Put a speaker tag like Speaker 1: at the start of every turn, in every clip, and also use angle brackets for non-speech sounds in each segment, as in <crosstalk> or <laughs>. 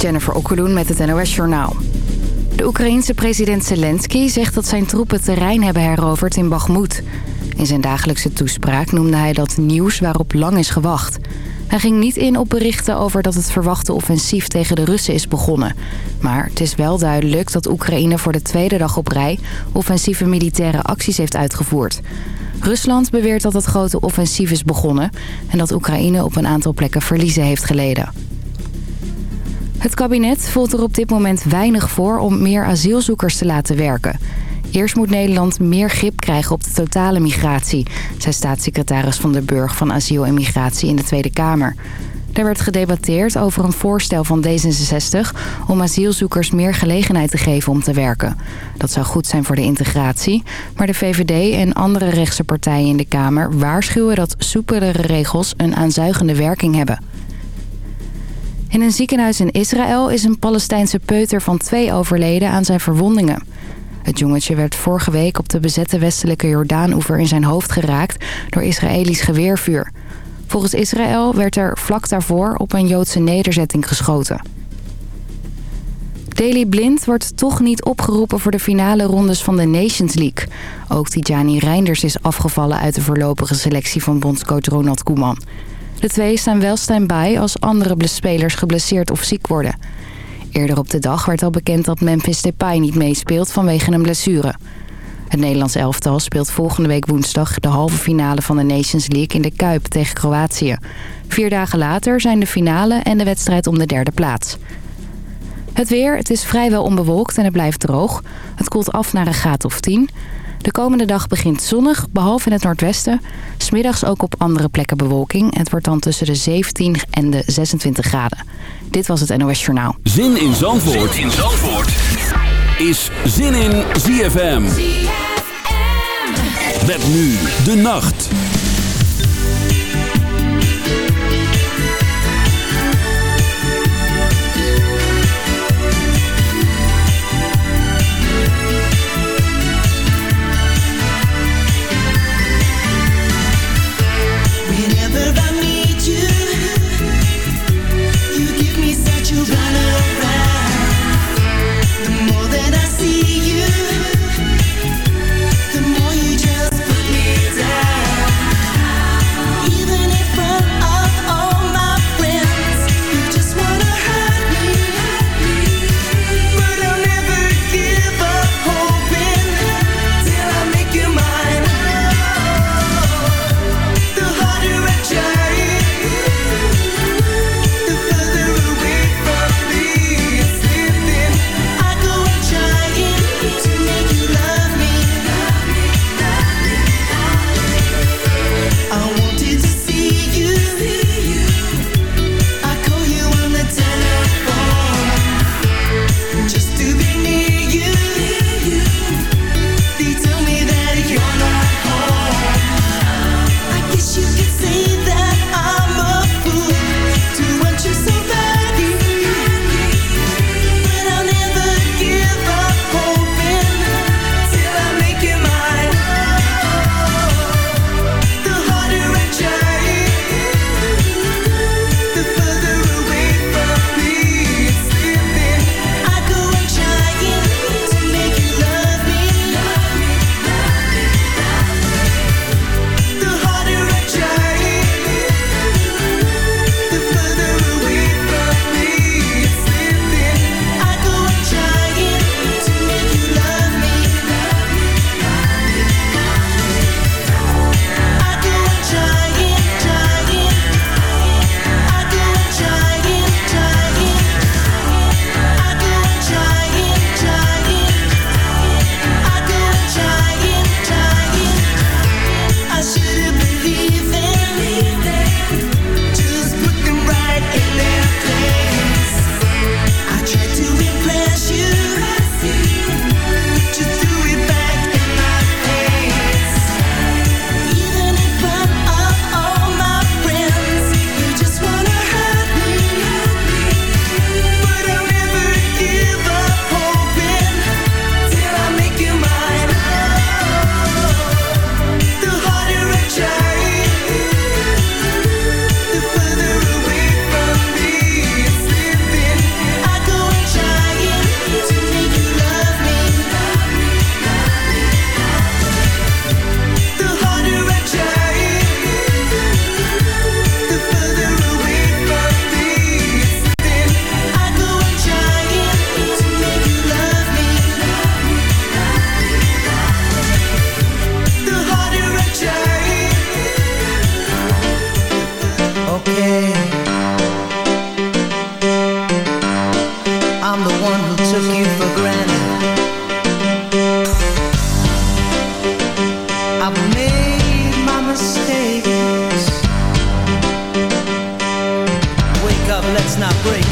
Speaker 1: Jennifer Okkeloen met het NOS Journaal. De Oekraïense president Zelensky zegt dat zijn troepen terrein hebben heroverd in Bakhmut. In zijn dagelijkse toespraak noemde hij dat nieuws waarop lang is gewacht. Hij ging niet in op berichten over dat het verwachte offensief tegen de Russen is begonnen. Maar het is wel duidelijk dat Oekraïne voor de tweede dag op rij... offensieve militaire acties heeft uitgevoerd. Rusland beweert dat het grote offensief is begonnen... en dat Oekraïne op een aantal plekken verliezen heeft geleden. Het kabinet voelt er op dit moment weinig voor om meer asielzoekers te laten werken. Eerst moet Nederland meer grip krijgen op de totale migratie... zei staatssecretaris Van der Burg van Asiel en Migratie in de Tweede Kamer. Er werd gedebatteerd over een voorstel van D66 om asielzoekers meer gelegenheid te geven om te werken. Dat zou goed zijn voor de integratie, maar de VVD en andere rechtse partijen in de Kamer waarschuwen dat soepelere regels een aanzuigende werking hebben. In een ziekenhuis in Israël is een Palestijnse peuter van twee overleden aan zijn verwondingen. Het jongetje werd vorige week op de bezette westelijke Jordaanoever in zijn hoofd geraakt door Israëlisch geweervuur. Volgens Israël werd er vlak daarvoor op een Joodse nederzetting geschoten. Daley Blind wordt toch niet opgeroepen voor de finale rondes van de Nations League. Ook Tijani Reinders is afgevallen uit de voorlopige selectie van bondscoach Ronald Koeman. De twee staan wel stand-by als andere spelers geblesseerd of ziek worden. Eerder op de dag werd al bekend dat Memphis Depay niet meespeelt vanwege een blessure. Het Nederlands elftal speelt volgende week woensdag de halve finale van de Nations League in de Kuip tegen Kroatië. Vier dagen later zijn de finale en de wedstrijd om de derde plaats. Het weer, het is vrijwel onbewolkt en het blijft droog. Het koelt af naar een graad of 10. De komende dag begint zonnig, behalve in het noordwesten. Smiddags ook op andere plekken bewolking. Het wordt dan tussen de 17 en de 26 graden. Dit was het NOS Journaal.
Speaker 2: Zin in Zandvoort, zin in Zandvoort. is Zin in ZFM. ZFM. Nu de nacht.
Speaker 3: not break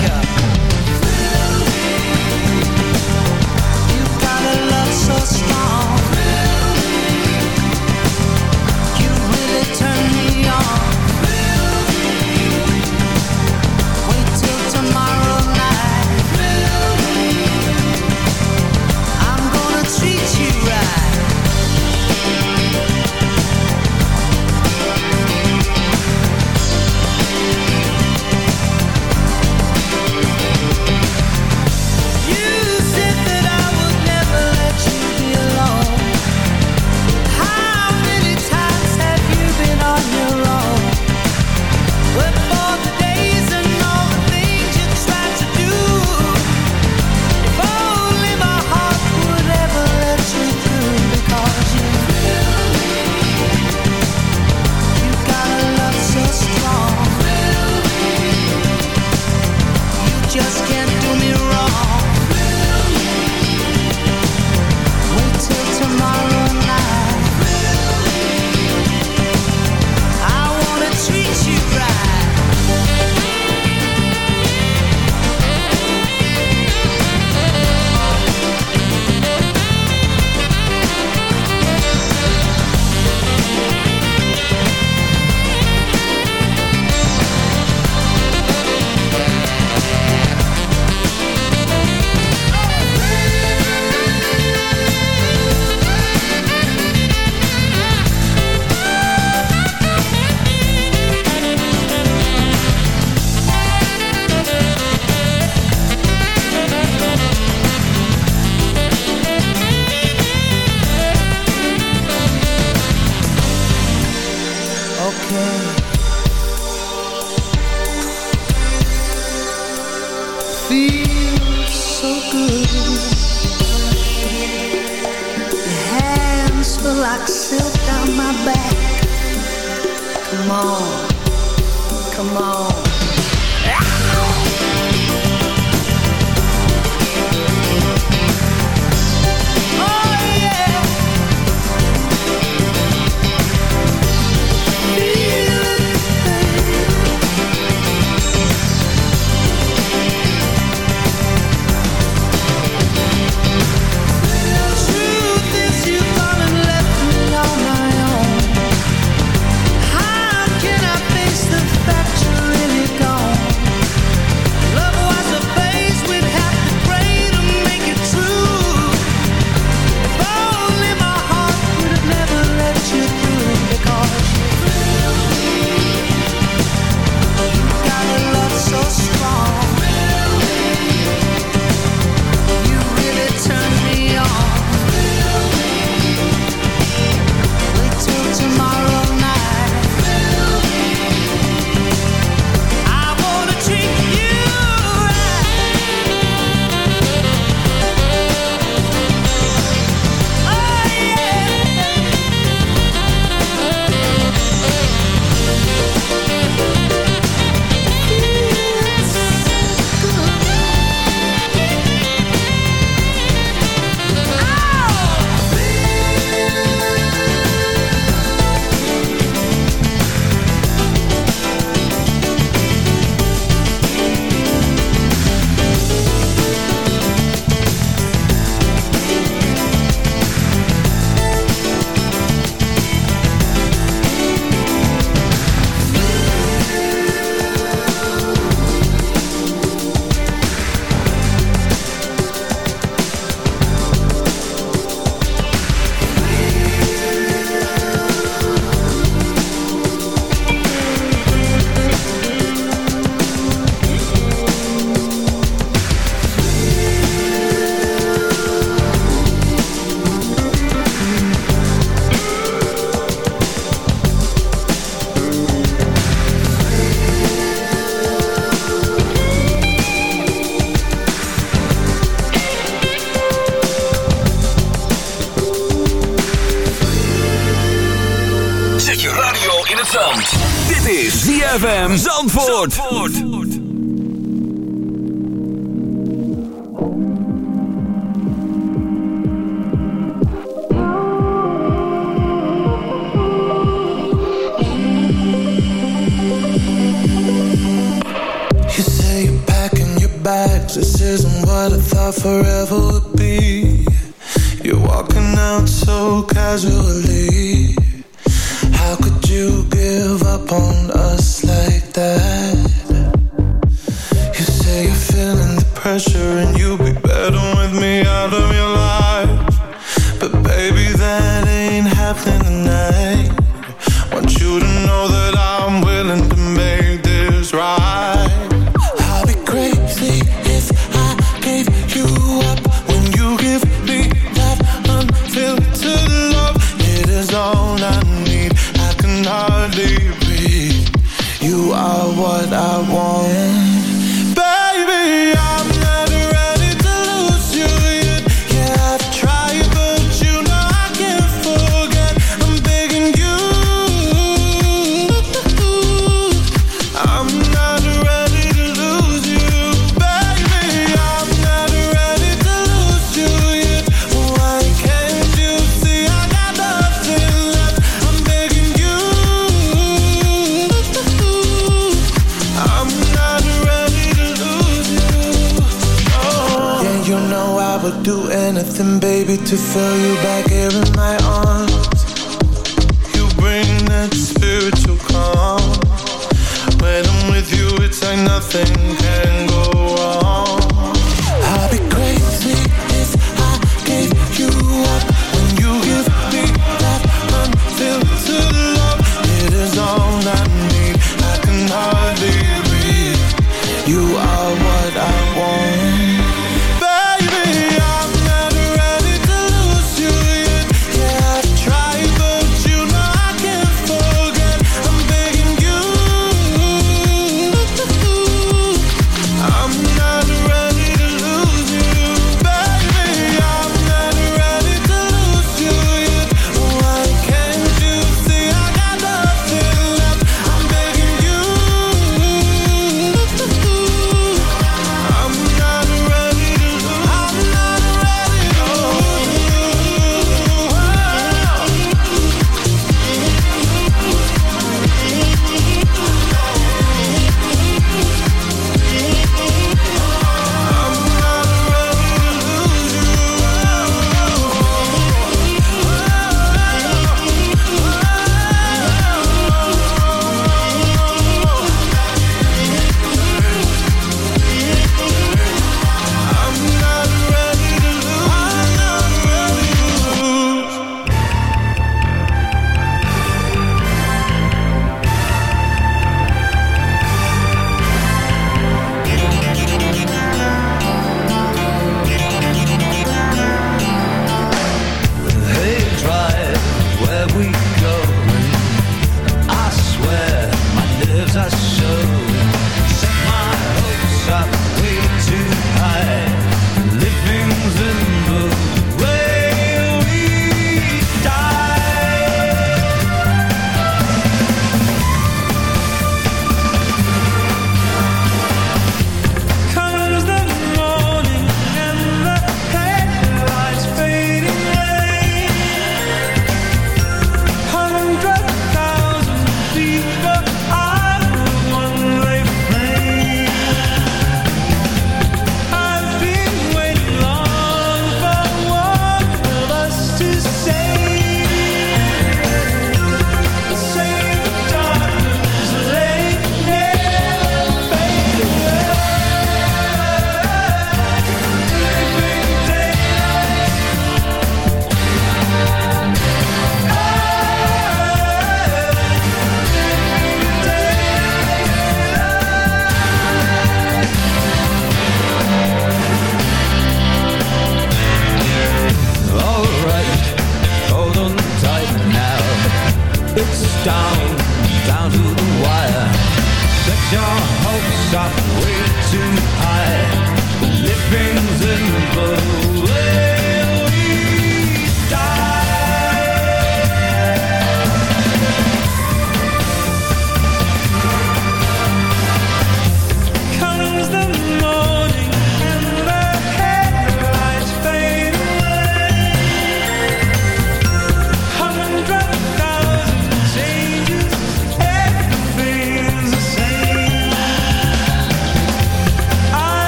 Speaker 2: Zandvoort.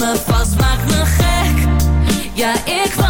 Speaker 4: Me vast, maak me gek. Ja, ik wacht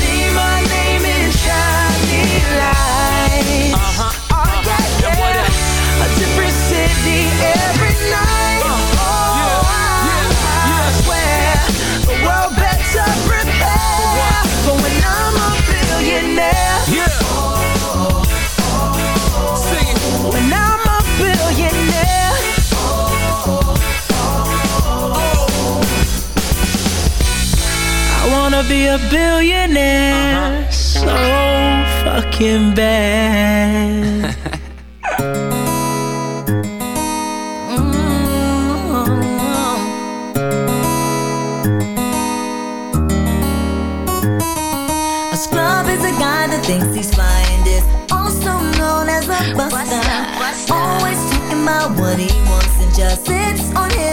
Speaker 5: Be a billionaire uh-huh. so fucking bad. <laughs>
Speaker 6: A scrub is a guy that thinks he's fly and is also known as a buster. Always talking about what he wants and just sits on his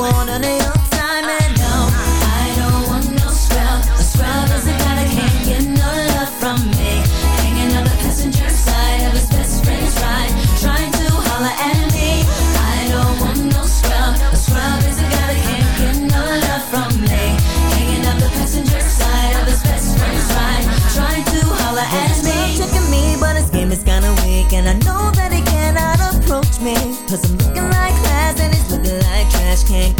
Speaker 6: want none of your time And no, I don't want no scrub. A scrub is that can't get no love from me. Hanging the passenger side of his best friend's ride. Trying to at me. I don't want no scrub. A scrub is can't get no love from me. Hanging the passenger side of his best friend's ride. Trying to at me. checking me, but his game is kinda weak And I know that he cannot approach Cause I'm just can't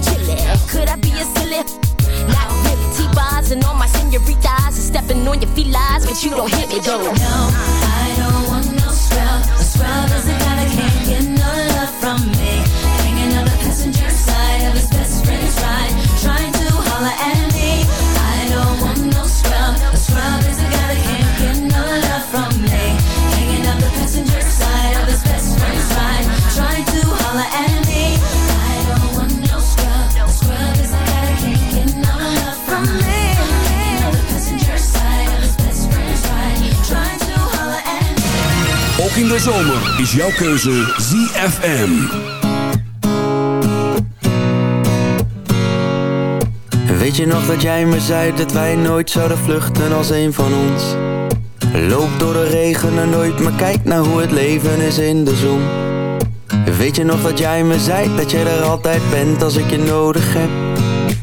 Speaker 7: Chili. Could I be a silly? Not really. T-bars and all my senoritas are stepping on your felines, but you don't hit me though. No, I
Speaker 6: don't want no scrub. A scrub is a guy that can't get
Speaker 2: Ook in de zomer is jouw keuze ZFM.
Speaker 8: Weet je nog dat jij me zei dat wij nooit zouden vluchten als een van ons? Loop door de regen en nooit, maar kijk naar hoe het leven is in de zon. Weet je nog dat jij me zei dat jij er altijd bent als ik je nodig heb?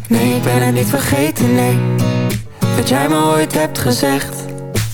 Speaker 9: Nee, ik ben het niet vergeten, nee. Wat jij me ooit
Speaker 8: hebt gezegd.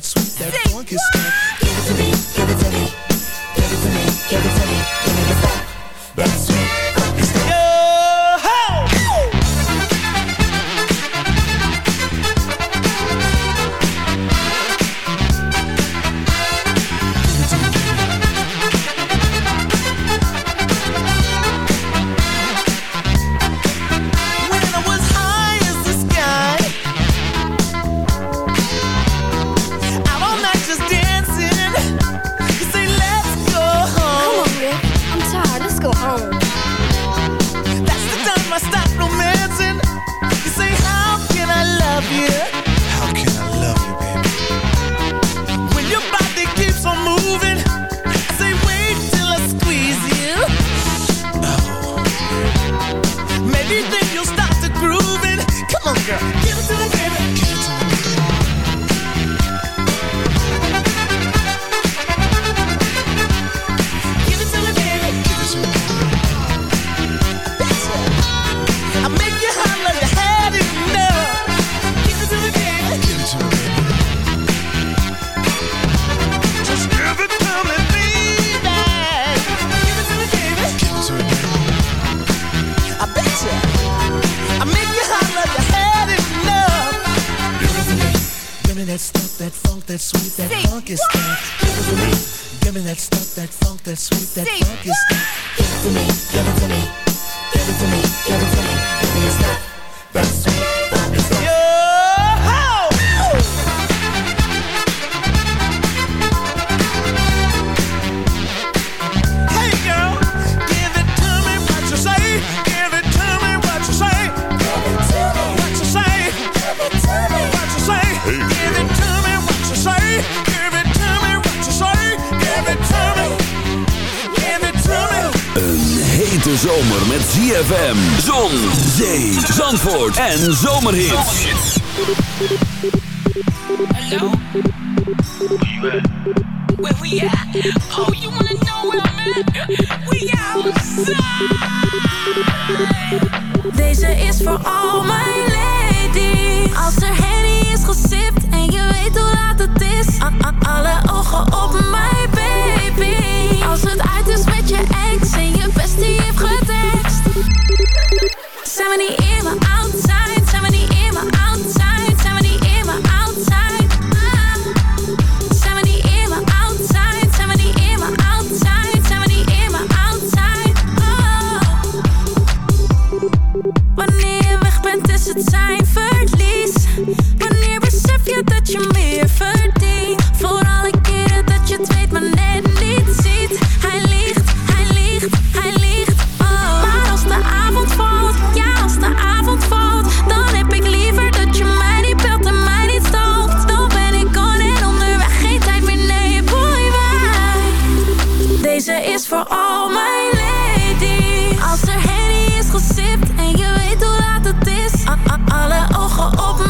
Speaker 10: It's sweet, that stuff, that funk, that sweet, that Say funk is stuff. Give it to me. Give me that stuff, that funk, that sweet, that Say funk is stuff. Give it to me. Give it to me.
Speaker 2: En? Oh, you wanna know where I'm at? We
Speaker 11: outside.
Speaker 12: Deze is voor al mijn ladies. voor al mijn ladies Als er Henny is gesipt en je weet hoe laat het is Alle ogen op mij.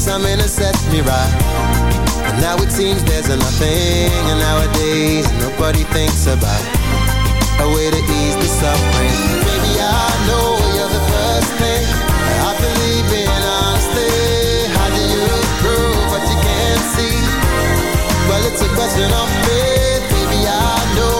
Speaker 13: something to set me right and now it seems there's nothing. And nowadays nobody thinks about A way to ease the suffering. Baby, I know you're the first thing. I believe in honesty. How do you prove what you can't see? Well, it's a question of faith. Baby, I know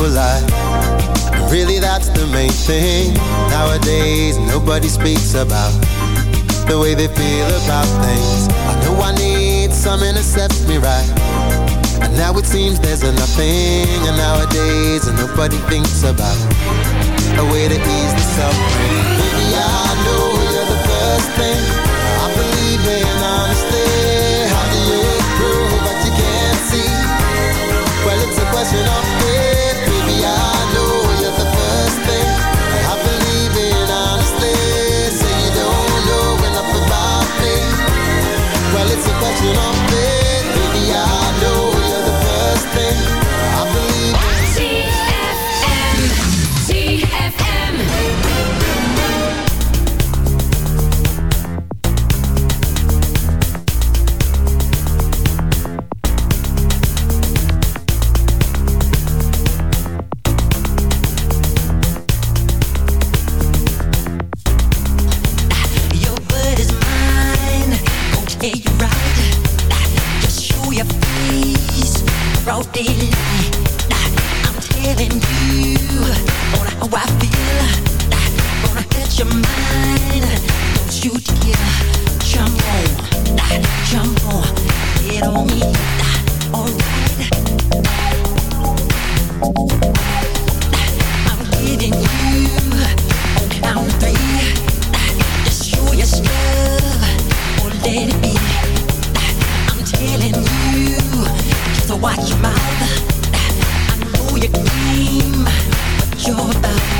Speaker 13: polite. And really, that's the main thing. Nowadays, nobody speaks about the way they feel about things. I know I need something to set me right. And now it seems there's a nothing. And nowadays, nobody thinks about a way to ease the suffering. Maybe I know you're the first thing. I believe in honesty.
Speaker 5: you I, how I feel. Gonna get your mind. Don't you dare Jump on Jump on. Get on me Alright I'm giving you your Or let it be. I'm telling you watch your mouth. your game, what you're about.